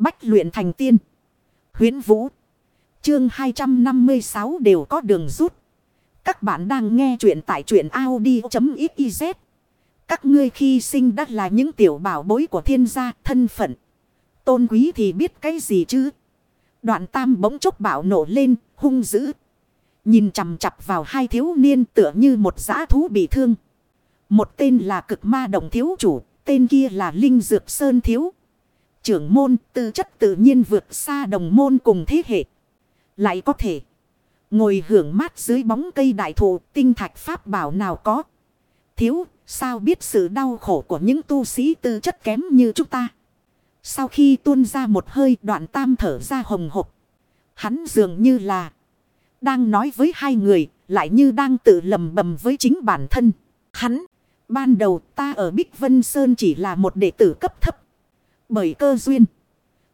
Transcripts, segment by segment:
Bách luyện thành tiên. Huyến Vũ. Chương 256 đều có đường rút. Các bạn đang nghe truyện tại truyện Audi.xyz. Các ngươi khi sinh đã là những tiểu bảo bối của thiên gia thân phận. Tôn quý thì biết cái gì chứ? Đoạn tam bỗng chốc bạo nổ lên, hung dữ. Nhìn chằm chặp vào hai thiếu niên tựa như một giã thú bị thương. Một tên là cực ma đồng thiếu chủ, tên kia là Linh Dược Sơn thiếu. Trưởng môn tư chất tự nhiên vượt xa đồng môn cùng thế hệ. Lại có thể ngồi hưởng mát dưới bóng cây đại thụ tinh thạch pháp bảo nào có. Thiếu, sao biết sự đau khổ của những tu sĩ tư chất kém như chúng ta. Sau khi tuôn ra một hơi đoạn tam thở ra hồng hộc. Hắn dường như là đang nói với hai người, lại như đang tự lầm bầm với chính bản thân. Hắn, ban đầu ta ở Bích Vân Sơn chỉ là một đệ tử cấp thấp. Bởi cơ duyên,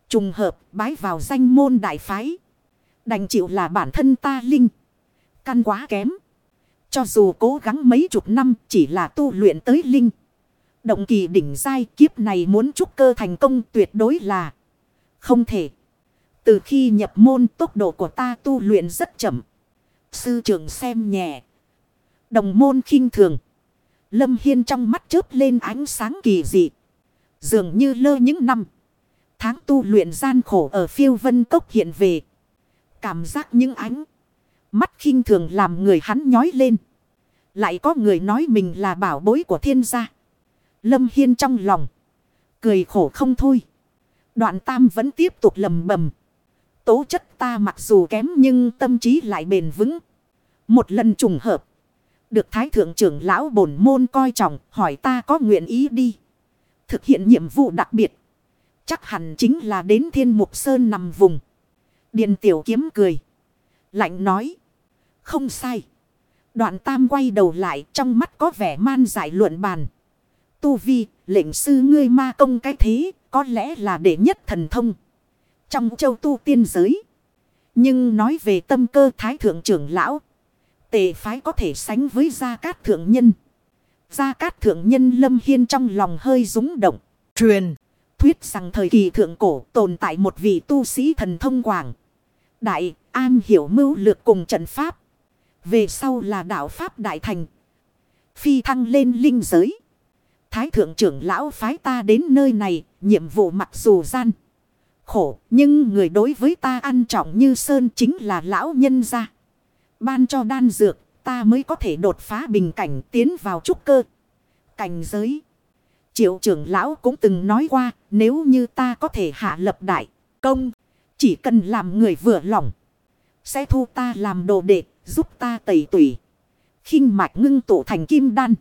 trùng hợp bái vào danh môn đại phái. Đành chịu là bản thân ta linh. Căn quá kém. Cho dù cố gắng mấy chục năm chỉ là tu luyện tới linh. Động kỳ đỉnh giai kiếp này muốn trúc cơ thành công tuyệt đối là không thể. Từ khi nhập môn tốc độ của ta tu luyện rất chậm. Sư trưởng xem nhẹ. Đồng môn khinh thường. Lâm Hiên trong mắt chớp lên ánh sáng kỳ dị. Dường như lơ những năm. Tháng tu luyện gian khổ ở phiêu vân cốc hiện về. Cảm giác những ánh. Mắt khinh thường làm người hắn nhói lên. Lại có người nói mình là bảo bối của thiên gia. Lâm Hiên trong lòng. Cười khổ không thôi. Đoạn tam vẫn tiếp tục lầm bầm. Tố chất ta mặc dù kém nhưng tâm trí lại bền vững. Một lần trùng hợp. Được Thái Thượng trưởng lão bổn môn coi trọng, hỏi ta có nguyện ý đi. Thực hiện nhiệm vụ đặc biệt. Chắc hẳn chính là đến thiên mục sơn nằm vùng. Điền tiểu kiếm cười. Lạnh nói. Không sai. Đoạn tam quay đầu lại trong mắt có vẻ man giải luận bàn. Tu vi, lệnh sư ngươi ma công cái thế, có lẽ là đệ nhất thần thông. Trong châu tu tiên giới. Nhưng nói về tâm cơ thái thượng trưởng lão. Tề phái có thể sánh với gia cát thượng nhân. Gia cát thượng nhân lâm hiên trong lòng hơi rúng động. Truyền. Thuyết rằng thời kỳ thượng cổ tồn tại một vị tu sĩ thần thông quảng. Đại an hiểu mưu lược cùng trận pháp. Về sau là đạo pháp đại thành. Phi thăng lên linh giới. Thái thượng trưởng lão phái ta đến nơi này. Nhiệm vụ mặc dù gian. Khổ, nhưng người đối với ta ăn trọng như sơn chính là lão nhân gia. Ban cho đan dược ta mới có thể đột phá bình cảnh tiến vào trúc cơ. Cảnh giới. Triệu trưởng lão cũng từng nói qua nếu như ta có thể hạ lập đại công. Chỉ cần làm người vừa lòng. Sẽ thu ta làm đồ đệ giúp ta tẩy tủy. khinh mạch ngưng tụ thành kim đan.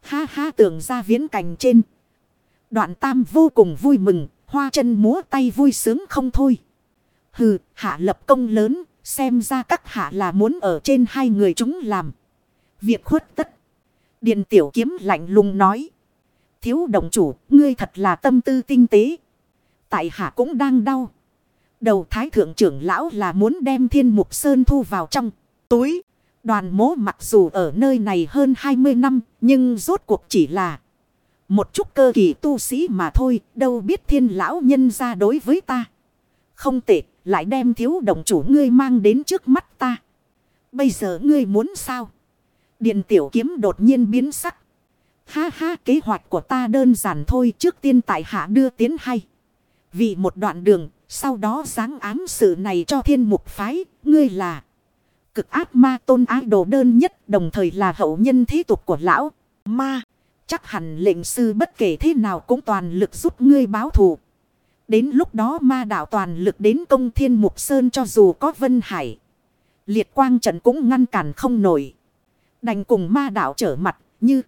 Ha ha tưởng ra viễn cảnh trên. Đoạn tam vô cùng vui mừng. Hoa chân múa tay vui sướng không thôi. Hừ, hạ lập công lớn. Xem ra các hạ là muốn ở trên hai người chúng làm. Việc khuất tất. Điện tiểu kiếm lạnh lùng nói. Thiếu đồng chủ, ngươi thật là tâm tư tinh tế. Tại hạ cũng đang đau. Đầu thái thượng trưởng lão là muốn đem thiên mục sơn thu vào trong túi. Đoàn mố mặc dù ở nơi này hơn 20 năm, nhưng rốt cuộc chỉ là một chút cơ kỳ tu sĩ mà thôi, đâu biết thiên lão nhân ra đối với ta. Không tệ, lại đem thiếu đồng chủ ngươi mang đến trước mắt ta. Bây giờ ngươi muốn sao? Điện tiểu kiếm đột nhiên biến sắc. Ha ha kế hoạch của ta đơn giản thôi trước tiên tại hạ đưa tiến hay. Vì một đoạn đường, sau đó giáng ám sự này cho thiên mục phái, ngươi là cực ác ma tôn ái đồ đơn nhất đồng thời là hậu nhân thế tục của lão ma. Chắc hẳn lệnh sư bất kể thế nào cũng toàn lực giúp ngươi báo thù. Đến lúc đó ma đạo toàn lực đến công thiên mục sơn cho dù có vân hải. Liệt quang trận cũng ngăn cản không nổi. Đành cùng ma đạo trở mặt, như.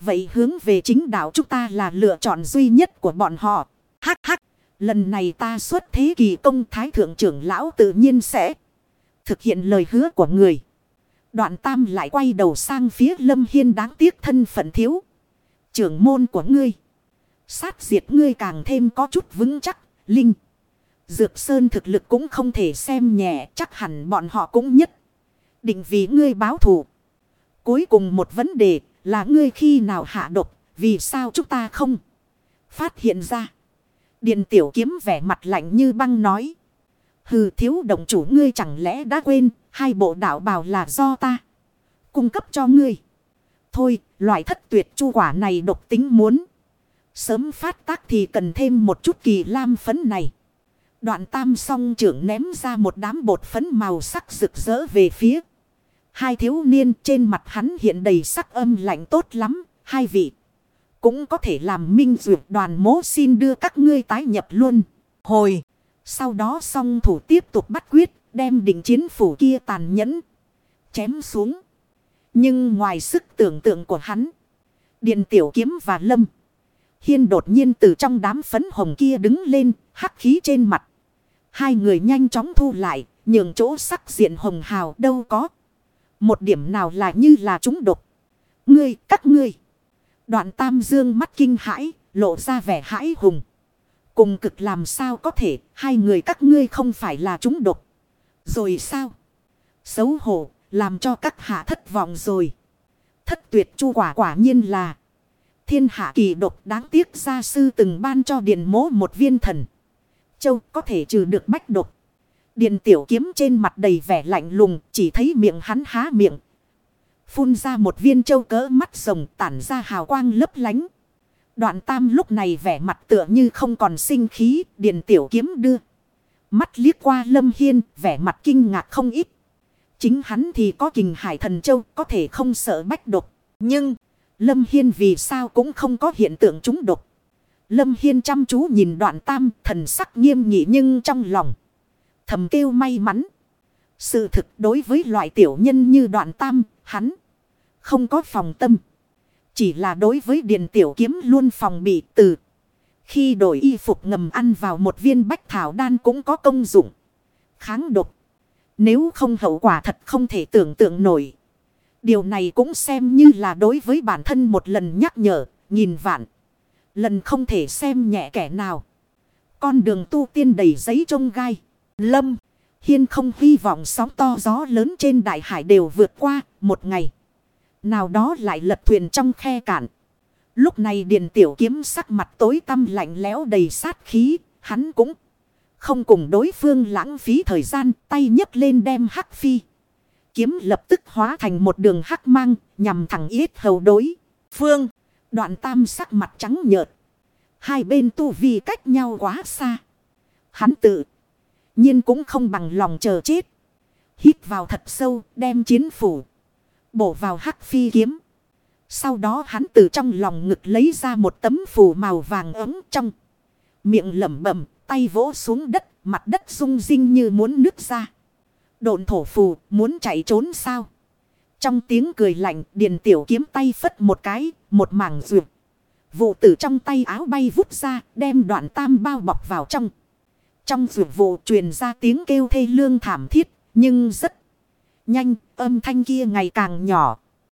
Vậy hướng về chính đạo chúng ta là lựa chọn duy nhất của bọn họ. Hắc hắc. Lần này ta xuất thế kỳ công thái thượng trưởng lão tự nhiên sẽ thực hiện lời hứa của người. Đoạn tam lại quay đầu sang phía lâm hiên đáng tiếc thân phận thiếu. Trưởng môn của ngươi. Sát diệt ngươi càng thêm có chút vững chắc, linh. Dược Sơn thực lực cũng không thể xem nhẹ, chắc hẳn bọn họ cũng nhất. Định vì ngươi báo thù. Cuối cùng một vấn đề là ngươi khi nào hạ độc, vì sao chúng ta không phát hiện ra. Điện tiểu kiếm vẻ mặt lạnh như băng nói. Hừ thiếu động chủ ngươi chẳng lẽ đã quên hai bộ đạo bào là do ta cung cấp cho ngươi. Thôi loại thất tuyệt chu quả này độc tính muốn. Sớm phát tác thì cần thêm một chút kỳ lam phấn này. Đoạn tam song trưởng ném ra một đám bột phấn màu sắc rực rỡ về phía. Hai thiếu niên trên mặt hắn hiện đầy sắc âm lạnh tốt lắm. Hai vị cũng có thể làm minh duyệt đoàn mố xin đưa các ngươi tái nhập luôn. Hồi. Sau đó song thủ tiếp tục bắt quyết, đem đỉnh chiến phủ kia tàn nhẫn. Chém xuống. Nhưng ngoài sức tưởng tượng của hắn. Điện tiểu kiếm và lâm. Hiên đột nhiên từ trong đám phấn hồng kia đứng lên, hắc khí trên mặt. Hai người nhanh chóng thu lại, nhường chỗ sắc diện hồng hào đâu có. Một điểm nào là như là chúng độc. Ngươi, các ngươi. Đoạn tam dương mắt kinh hãi, lộ ra vẻ hãi hùng. Cùng cực làm sao có thể, hai người các ngươi không phải là chúng độc. Rồi sao? Xấu hổ, làm cho các hạ thất vọng rồi. Thất tuyệt chu quả quả nhiên là. Thiên hạ kỳ độc đáng tiếc gia sư từng ban cho điện mố một viên thần. Châu có thể trừ được bách độc. Điện tiểu kiếm trên mặt đầy vẻ lạnh lùng, chỉ thấy miệng hắn há miệng. Phun ra một viên châu cỡ mắt rồng tản ra hào quang lấp lánh. Đoạn tam lúc này vẻ mặt tựa như không còn sinh khí. Điện tiểu kiếm đưa. Mắt liếc qua lâm hiên, vẻ mặt kinh ngạc không ít. Chính hắn thì có kình hải thần châu, có thể không sợ bách độc. Nhưng... Lâm Hiên vì sao cũng không có hiện tượng trúng độc. Lâm Hiên chăm chú nhìn đoạn tam thần sắc nghiêm nghị nhưng trong lòng. Thầm kêu may mắn. Sự thực đối với loại tiểu nhân như đoạn tam, hắn không có phòng tâm. Chỉ là đối với điện tiểu kiếm luôn phòng bị từ. Khi đổi y phục ngầm ăn vào một viên bách thảo đan cũng có công dụng. Kháng độc. Nếu không hậu quả thật không thể tưởng tượng nổi. Điều này cũng xem như là đối với bản thân một lần nhắc nhở, nhìn vạn. Lần không thể xem nhẹ kẻ nào. Con đường tu tiên đầy giấy trông gai. Lâm, Hiên không hy vọng sóng to gió lớn trên đại hải đều vượt qua một ngày. Nào đó lại lật thuyền trong khe cạn. Lúc này Điền Tiểu Kiếm sắc mặt tối tăm lạnh lẽo đầy sát khí, hắn cũng không cùng đối phương lãng phí thời gian, tay nhấc lên đem hắc phi kiếm lập tức hóa thành một đường hắc mang, nhằm thẳng yết hầu đối. Phương, đoạn tam sắc mặt trắng nhợt. Hai bên tu vi cách nhau quá xa. Hắn tự nhiên cũng không bằng lòng chờ chết. Hít vào thật sâu, đem chiến phủ. Bổ vào hắc phi kiếm. Sau đó hắn từ trong lòng ngực lấy ra một tấm phủ màu vàng ấm trong. Miệng lẩm bẩm, tay vỗ xuống đất, mặt đất rung rinh như muốn nứt ra. Độn thổ phù muốn chạy trốn sao? Trong tiếng cười lạnh điền tiểu kiếm tay phất một cái, một mảng rượu. Vụ tử trong tay áo bay vút ra, đem đoạn tam bao bọc vào trong. Trong rượu vụ truyền ra tiếng kêu thê lương thảm thiết, nhưng rất nhanh, âm thanh kia ngày càng nhỏ.